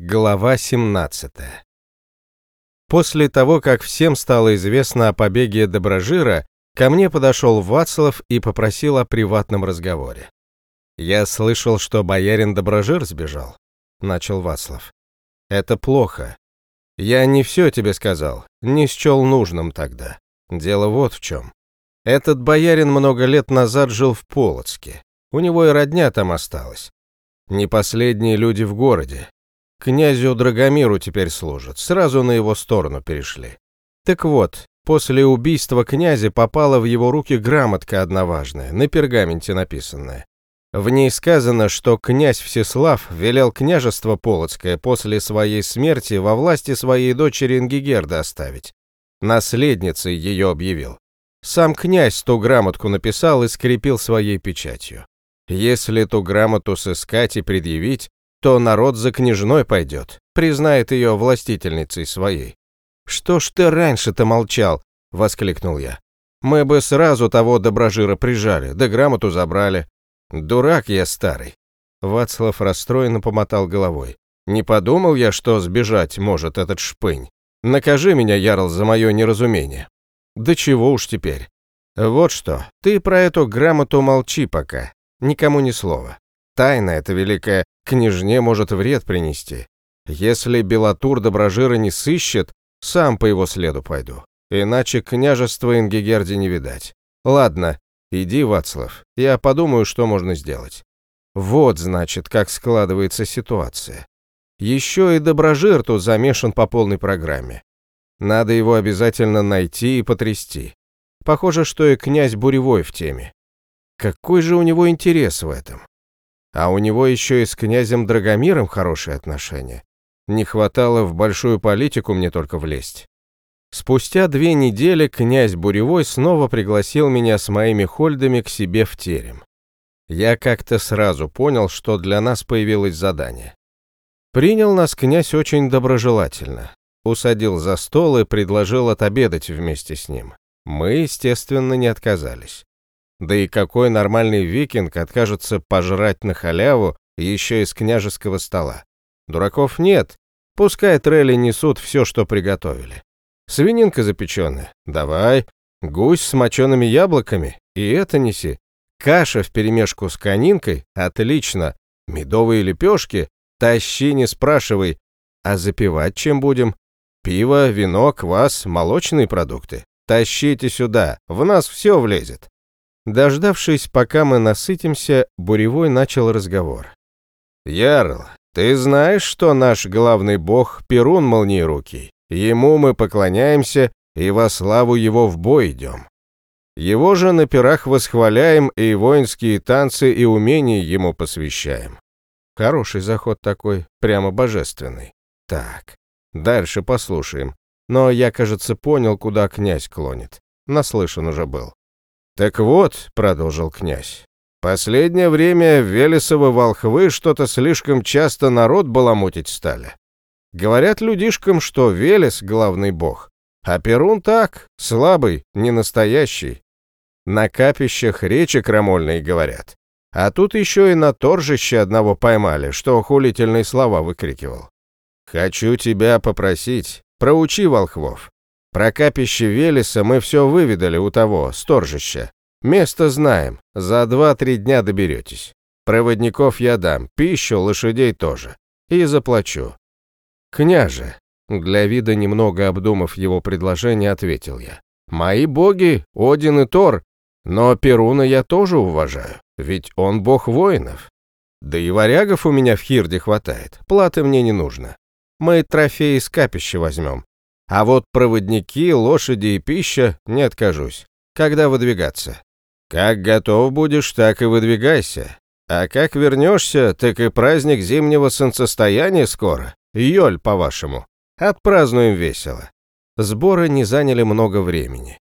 Глава 17 После того, как всем стало известно о побеге Доброжира, ко мне подошел Вацлав и попросил о приватном разговоре. «Я слышал, что боярин Доброжир сбежал», — начал Вацлав. «Это плохо. Я не все тебе сказал, не счел нужным тогда. Дело вот в чем. Этот боярин много лет назад жил в Полоцке. У него и родня там осталась. Не последние люди в городе, Князю Драгомиру теперь служат, сразу на его сторону перешли. Так вот, после убийства князя попала в его руки грамотка одна важная, на пергаменте написанная. В ней сказано, что князь Всеслав велел княжество Полоцкое после своей смерти во власти своей дочери Ингигерда оставить. Наследницей ее объявил. Сам князь ту грамотку написал и скрепил своей печатью. Если ту грамоту сыскать и предъявить, то народ за княжной пойдет, признает ее властительницей своей. «Что ж ты раньше-то молчал?» — воскликнул я. «Мы бы сразу того доброжира прижали, да грамоту забрали. Дурак я старый». Вацлав расстроенно помотал головой. «Не подумал я, что сбежать может этот шпынь. Накажи меня, Ярл, за мое неразумение». «Да чего уж теперь. Вот что, ты про эту грамоту молчи пока, никому ни слова. Тайна эта великая княжне может вред принести. Если Белатур Доброжира не сыщет, сам по его следу пойду. Иначе княжества Ингигерди не видать. Ладно, иди, Вацлав, я подумаю, что можно сделать. Вот, значит, как складывается ситуация. Еще и Доброжир тут замешан по полной программе. Надо его обязательно найти и потрясти. Похоже, что и князь Буревой в теме. Какой же у него интерес в этом? А у него еще и с князем Драгомиром хорошие отношения. Не хватало в большую политику мне только влезть. Спустя две недели князь Буревой снова пригласил меня с моими хольдами к себе в терем. Я как-то сразу понял, что для нас появилось задание. Принял нас князь очень доброжелательно. Усадил за стол и предложил отобедать вместе с ним. Мы, естественно, не отказались. Да и какой нормальный викинг откажется пожрать на халяву еще из княжеского стола? Дураков нет. Пускай трелли несут все, что приготовили. Свининка запеченная? Давай. Гусь с мочеными яблоками? И это неси. Каша вперемешку с конинкой? Отлично. Медовые лепешки? Тащи, не спрашивай. А запивать чем будем? Пиво, вино, квас, молочные продукты. Тащите сюда, в нас все влезет. Дождавшись, пока мы насытимся, Буревой начал разговор. «Ярл, ты знаешь, что наш главный бог Перун Молниерукий? Ему мы поклоняемся и во славу его в бой идем. Его же на пирах восхваляем и воинские танцы и умения ему посвящаем. Хороший заход такой, прямо божественный. Так, дальше послушаем. Но я, кажется, понял, куда князь клонит. Наслышан уже был. «Так вот», — продолжил князь, — «последнее время Велесовы волхвы что-то слишком часто народ баламутить стали. Говорят людишкам, что Велес — главный бог, а Перун так, слабый, не настоящий. На капищах речи крамольные говорят. А тут еще и на торжище одного поймали, что хулительные слова выкрикивал. «Хочу тебя попросить, проучи волхвов. Про капище Велеса мы все выведали у того, сторжища. Место знаем, за два-три дня доберетесь. Проводников я дам, пищу, лошадей тоже. И заплачу. Княже, для вида немного обдумав его предложение, ответил я. Мои боги, Один и Тор, но Перуна я тоже уважаю, ведь он бог воинов. Да и варягов у меня в Хирде хватает, платы мне не нужно. Мы трофеи с капища возьмем, а вот проводники, лошади и пища не откажусь. Когда выдвигаться? Как готов будешь, так и выдвигайся. А как вернешься, так и праздник зимнего солнцестояния скоро. Йоль, по-вашему. Отпразднуем весело. Сборы не заняли много времени.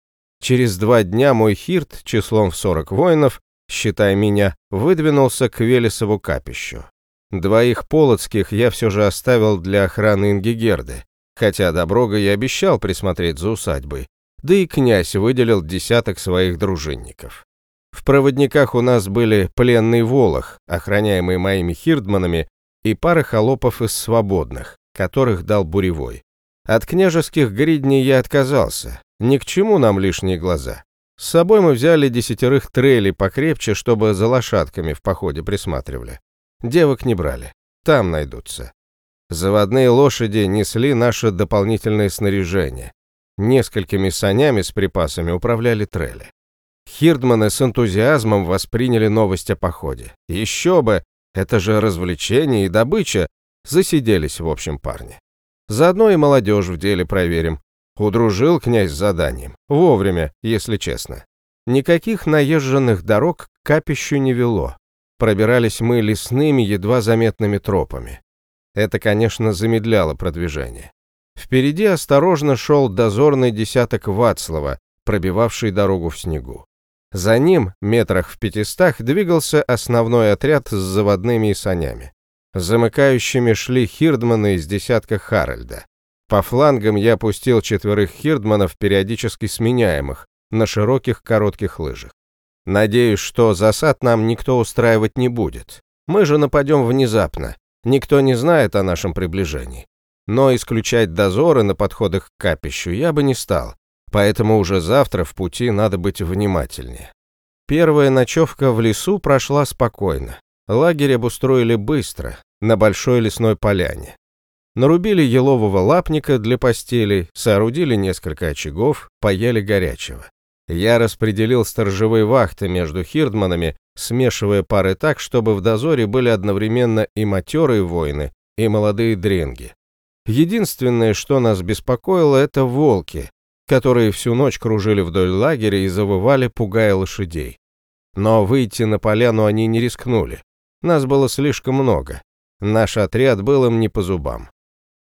Через два дня мой хирт, числом в 40 воинов, считай меня, выдвинулся к Велесову капищу. Двоих полоцких я все же оставил для охраны Ингигерды, хотя Доброга и обещал присмотреть за усадьбой, да и князь выделил десяток своих дружинников. В проводниках у нас были пленный Волох, охраняемый моими хирдманами, и пара холопов из свободных, которых дал Буревой. От княжеских гридней я отказался, ни к чему нам лишние глаза. С собой мы взяли десятерых трелей покрепче, чтобы за лошадками в походе присматривали. Девок не брали, там найдутся. Заводные лошади несли наше дополнительное снаряжение. Несколькими санями с припасами управляли трели. Хирдманы с энтузиазмом восприняли новость о походе. Еще бы, это же развлечение и добыча. Засиделись, в общем, парни. Заодно и молодежь в деле проверим. Удружил князь с заданием. Вовремя, если честно. Никаких наезженных дорог к капищу не вело. Пробирались мы лесными, едва заметными тропами. Это, конечно, замедляло продвижение. Впереди осторожно шел дозорный десяток Вацлава, пробивавший дорогу в снегу. За ним, метрах в пятистах, двигался основной отряд с заводными санями. Замыкающими шли хирдманы из десятка Харальда. По флангам я пустил четверых хирдманов, периодически сменяемых, на широких коротких лыжах. Надеюсь, что засад нам никто устраивать не будет. Мы же нападем внезапно. Никто не знает о нашем приближении. Но исключать дозоры на подходах к капищу я бы не стал. Поэтому уже завтра в пути надо быть внимательнее. Первая ночевка в лесу прошла спокойно. Лагерь обустроили быстро, на большой лесной поляне. Нарубили елового лапника для постелей, соорудили несколько очагов, поели горячего. Я распределил сторожевые вахты между хирдманами, смешивая пары так, чтобы в дозоре были одновременно и матерые воины, и молодые дренги. Единственное, что нас беспокоило, это волки, которые всю ночь кружили вдоль лагеря и завывали, пугая лошадей. Но выйти на поляну они не рискнули. Нас было слишком много. Наш отряд был им не по зубам.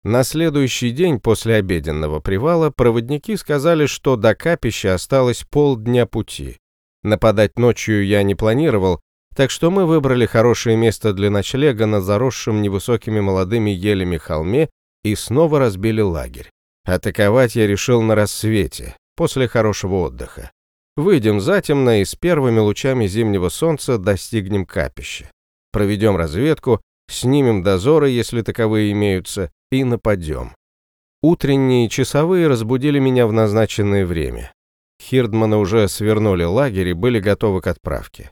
На следующий день после обеденного привала проводники сказали, что до капища осталось полдня пути. Нападать ночью я не планировал, так что мы выбрали хорошее место для ночлега на заросшем невысокими молодыми елями холме и снова разбили лагерь. Атаковать я решил на рассвете, после хорошего отдыха. Выйдем затемно и с первыми лучами зимнего солнца достигнем капища. Проведем разведку, снимем дозоры, если таковые имеются, и нападем. Утренние часовые разбудили меня в назначенное время. Хирдманы уже свернули лагерь и были готовы к отправке.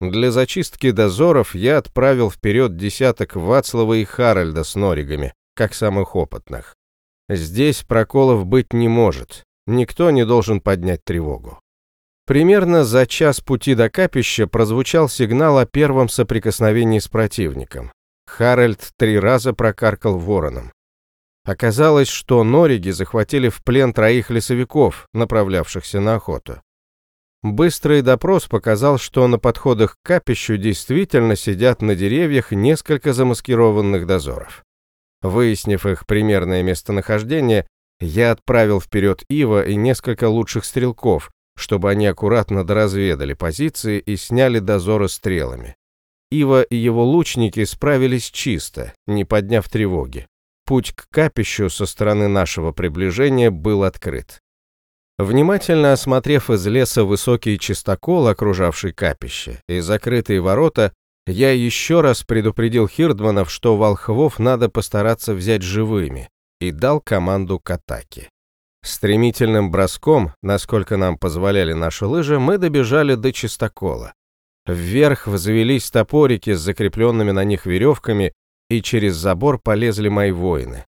Для зачистки дозоров я отправил вперед десяток Вацлава и Харальда с норигами, как самых опытных. Здесь проколов быть не может, никто не должен поднять тревогу. Примерно за час пути до капища прозвучал сигнал о первом соприкосновении с противником. Харальд три раза прокаркал вороном. Оказалось, что Нориги захватили в плен троих лесовиков, направлявшихся на охоту. Быстрый допрос показал, что на подходах к капищу действительно сидят на деревьях несколько замаскированных дозоров. Выяснив их примерное местонахождение, я отправил вперед Ива и несколько лучших стрелков, чтобы они аккуратно доразведали позиции и сняли дозоры стрелами. Ива и его лучники справились чисто, не подняв тревоги. Путь к капищу со стороны нашего приближения был открыт. Внимательно осмотрев из леса высокий чистокол, окружавший капище, и закрытые ворота, я еще раз предупредил Хирдманов, что волхвов надо постараться взять живыми, и дал команду к атаке. Стремительным броском, насколько нам позволяли наши лыжи, мы добежали до чистокола. Вверх взвелись топорики с закрепленными на них веревками, и через забор полезли мои воины.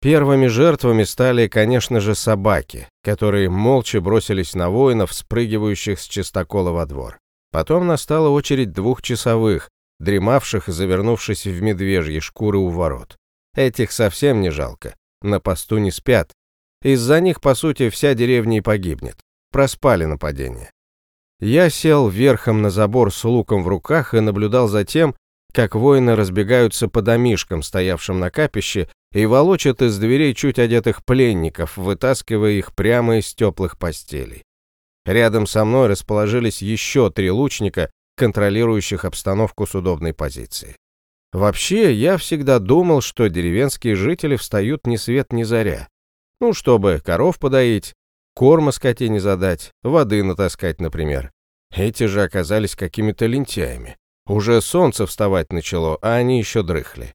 Первыми жертвами стали, конечно же, собаки, которые молча бросились на воинов, спрыгивающих с чистокола во двор. Потом настала очередь двух часовых, дремавших, завернувшись в медвежьи шкуры у ворот. Этих совсем не жалко, на посту не спят. Из-за них, по сути, вся деревня и погибнет. Проспали нападение. Я сел верхом на забор с луком в руках и наблюдал за тем, как воины разбегаются по домишкам, стоявшим на капище, и волочат из дверей чуть одетых пленников, вытаскивая их прямо из теплых постелей. Рядом со мной расположились еще три лучника, контролирующих обстановку с удобной позиции. Вообще, я всегда думал, что деревенские жители встают ни свет ни заря. Ну, чтобы коров подоить, корма скотине задать, воды натаскать, например. Эти же оказались какими-то лентяями. Уже солнце вставать начало, а они еще дрыхли.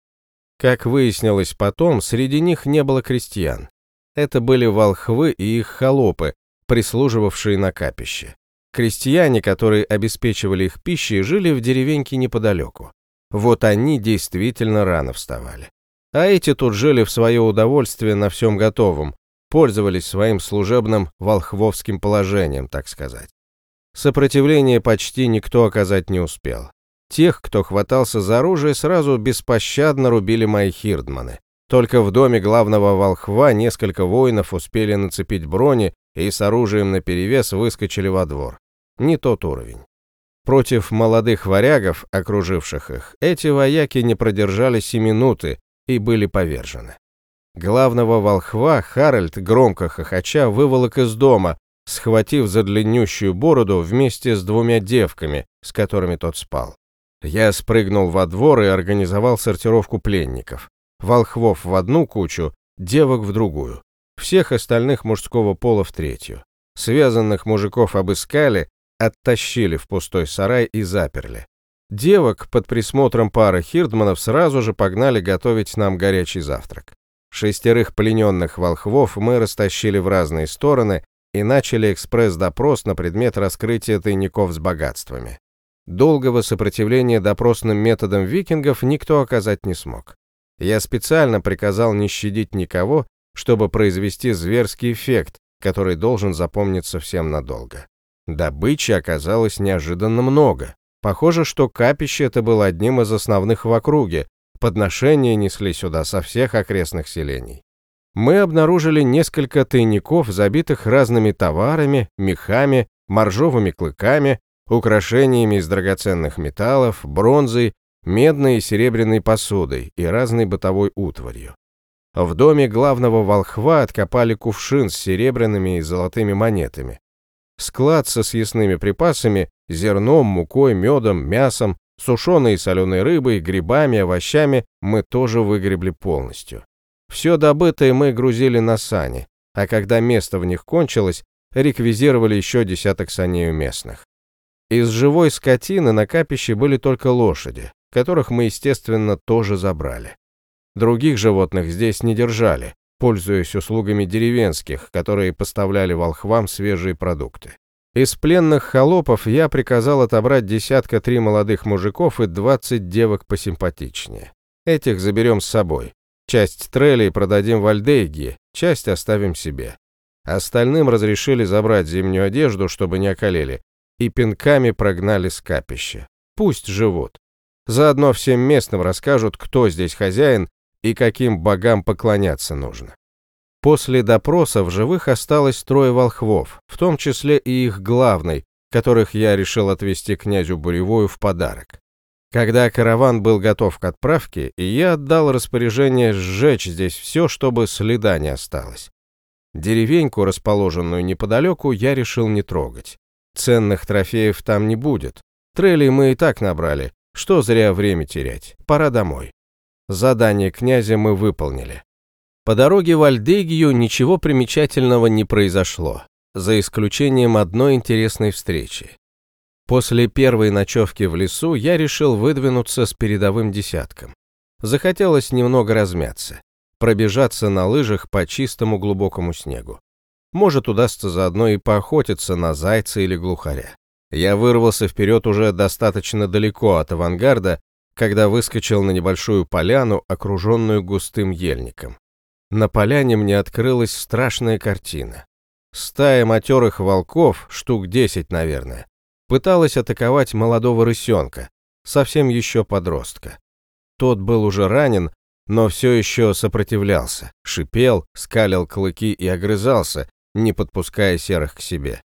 Как выяснилось потом, среди них не было крестьян. Это были волхвы и их холопы, прислуживавшие на капище. Крестьяне, которые обеспечивали их пищей, жили в деревеньке неподалеку. Вот они действительно рано вставали. А эти тут жили в свое удовольствие на всем готовом, пользовались своим служебным волхвовским положением, так сказать. Сопротивления почти никто оказать не успел. Тех, кто хватался за оружие, сразу беспощадно рубили мои хирдманы. Только в доме главного волхва несколько воинов успели нацепить брони и с оружием наперевес выскочили во двор. Не тот уровень. Против молодых варягов, окруживших их, эти вояки не продержались и минуты и были повержены. Главного волхва Харальд, громко хохоча, выволок из дома, схватив за длиннющую бороду вместе с двумя девками, с которыми тот спал. Я спрыгнул во двор и организовал сортировку пленников. Волхвов в одну кучу, девок в другую. Всех остальных мужского пола в третью. Связанных мужиков обыскали, оттащили в пустой сарай и заперли. Девок под присмотром пары хирдманов сразу же погнали готовить нам горячий завтрак. Шестерых плененных волхвов мы растащили в разные стороны и начали экспресс-допрос на предмет раскрытия тайников с богатствами. Долгого сопротивления допросным методам викингов никто оказать не смог. Я специально приказал не щадить никого, чтобы произвести зверский эффект, который должен запомниться всем надолго. Добычи оказалось неожиданно много. Похоже, что капище это было одним из основных в округе, подношения несли сюда со всех окрестных селений. Мы обнаружили несколько тайников, забитых разными товарами, мехами, моржовыми клыками, украшениями из драгоценных металлов, бронзой, медной и серебряной посудой и разной бытовой утварью. В доме главного волхва откопали кувшин с серебряными и золотыми монетами. Склад со съестными припасами, зерном, мукой, медом, мясом, сушеной и соленой рыбой, грибами, овощами мы тоже выгребли полностью. Все добытое мы грузили на сани, а когда место в них кончилось, реквизировали еще десяток саней у местных. Из живой скотины на капище были только лошади, которых мы, естественно, тоже забрали. Других животных здесь не держали, пользуясь услугами деревенских, которые поставляли волхвам свежие продукты. Из пленных холопов я приказал отобрать десятка три молодых мужиков и двадцать девок посимпатичнее. Этих заберем с собой. Часть трелей продадим в Альдейге, часть оставим себе. Остальным разрешили забрать зимнюю одежду, чтобы не околели, и пинками прогнали с капища. Пусть живут. Заодно всем местным расскажут, кто здесь хозяин и каким богам поклоняться нужно. После допроса в живых осталось трое волхвов, в том числе и их главный, которых я решил отвезти князю Буревою в подарок. Когда караван был готов к отправке, я отдал распоряжение сжечь здесь все, чтобы следа не осталось. Деревеньку, расположенную неподалеку, я решил не трогать. Ценных трофеев там не будет. Трелей мы и так набрали. Что зря время терять. Пора домой. Задание князя мы выполнили. По дороге в Альдегию ничего примечательного не произошло, за исключением одной интересной встречи. После первой ночевки в лесу я решил выдвинуться с передовым десятком. Захотелось немного размяться, пробежаться на лыжах по чистому глубокому снегу. Может, удастся заодно и поохотиться на зайца или глухаря. Я вырвался вперед уже достаточно далеко от авангарда, когда выскочил на небольшую поляну, окруженную густым ельником. На поляне мне открылась страшная картина. Стая матерых волков, штук десять, наверное, пыталась атаковать молодого рысенка, совсем еще подростка. Тот был уже ранен, но все еще сопротивлялся, шипел, скалил клыки и огрызался, не подпуская серых к себе.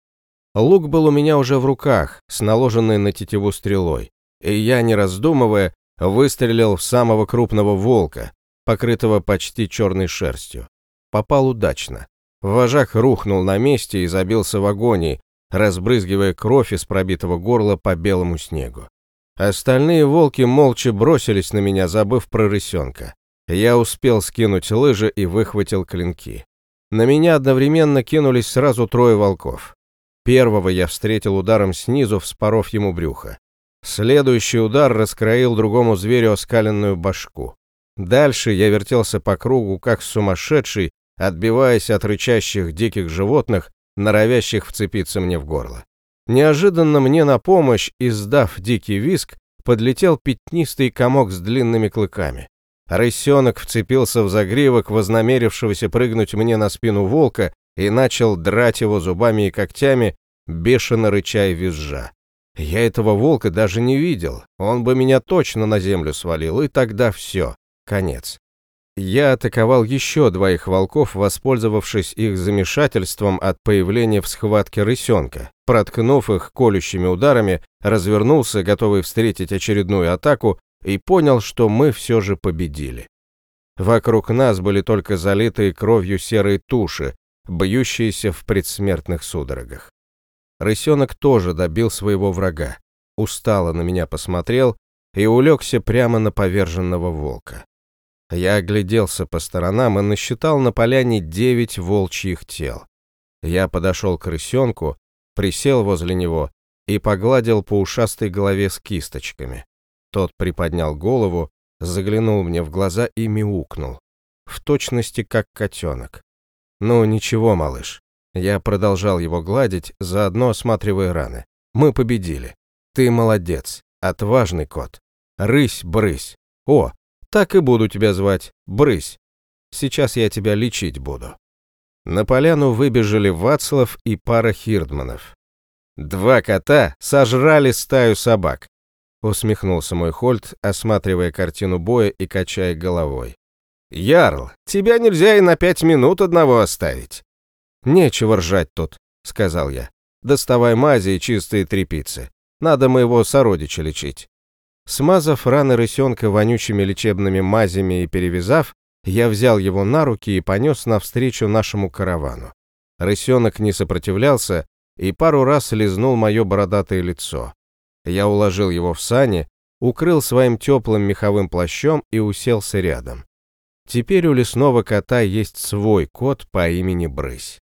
Лук был у меня уже в руках, с наложенной на тетиву стрелой, и я, не раздумывая, выстрелил в самого крупного волка, покрытого почти черной шерстью. Попал удачно. Вожак рухнул на месте и забился в агонии, разбрызгивая кровь из пробитого горла по белому снегу. Остальные волки молча бросились на меня, забыв про рысенка. Я успел скинуть лыжи и выхватил клинки. На меня одновременно кинулись сразу трое волков. Первого я встретил ударом снизу, вспоров ему брюхо. Следующий удар раскроил другому зверю оскаленную башку. Дальше я вертелся по кругу, как сумасшедший, отбиваясь от рычащих диких животных, норовящих вцепиться мне в горло. Неожиданно мне на помощь, издав дикий виск, подлетел пятнистый комок с длинными клыками. Рысенок вцепился в загривок вознамерившегося прыгнуть мне на спину волка и начал драть его зубами и когтями, бешено рыча и визжа. Я этого волка даже не видел, он бы меня точно на землю свалил, и тогда все, конец. Я атаковал еще двоих волков, воспользовавшись их замешательством от появления в схватке рысенка. Проткнув их колющими ударами, развернулся, готовый встретить очередную атаку, и понял, что мы все же победили. Вокруг нас были только залитые кровью серые туши, бьющиеся в предсмертных судорогах. Рысенок тоже добил своего врага, устало на меня посмотрел и улегся прямо на поверженного волка. Я огляделся по сторонам и насчитал на поляне девять волчьих тел. Я подошел к рысенку, присел возле него и погладил по ушастой голове с кисточками. Тот приподнял голову, заглянул мне в глаза и мяукнул. В точности, как котенок. «Ну, ничего, малыш». Я продолжал его гладить, заодно осматривая раны. «Мы победили. Ты молодец. Отважный кот. Рысь-брысь. О, так и буду тебя звать, Брысь. Сейчас я тебя лечить буду». На поляну выбежали Вацлав и пара хирдманов. «Два кота сожрали стаю собак», — усмехнулся мой Хольт, осматривая картину боя и качая головой. «Ярл, тебя нельзя и на пять минут одного оставить». «Нечего ржать тут», — сказал я. «Доставай мази и чистые тряпицы. Надо моего сородича лечить». Смазав раны рысенка вонючими лечебными мазями и перевязав, я взял его на руки и понес навстречу нашему каравану. Рысенок не сопротивлялся и пару раз лизнул мое бородатое лицо. Я уложил его в сани, укрыл своим теплым меховым плащом и уселся рядом. Теперь у лесного кота есть свой кот по имени Брысь.